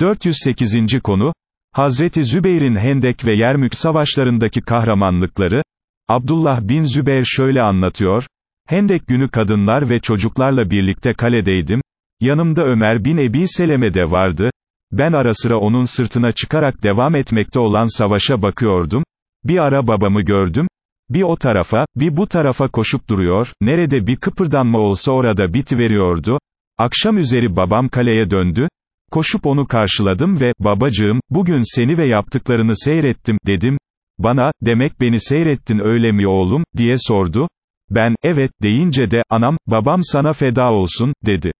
408. konu, Hazreti Zübeyir'in Hendek ve Yermük savaşlarındaki kahramanlıkları, Abdullah bin Zübeyir şöyle anlatıyor, Hendek günü kadınlar ve çocuklarla birlikte kaledeydim, yanımda Ömer bin Ebi Seleme de vardı, ben ara sıra onun sırtına çıkarak devam etmekte olan savaşa bakıyordum, bir ara babamı gördüm, bir o tarafa, bir bu tarafa koşup duruyor, nerede bir kıpırdanma olsa orada bitiveriyordu, akşam üzeri babam kaleye döndü, koşup onu karşıladım ve, babacığım, bugün seni ve yaptıklarını seyrettim, dedim, bana, demek beni seyrettin öyle mi oğlum, diye sordu, ben, evet, deyince de, anam, babam sana feda olsun, dedi.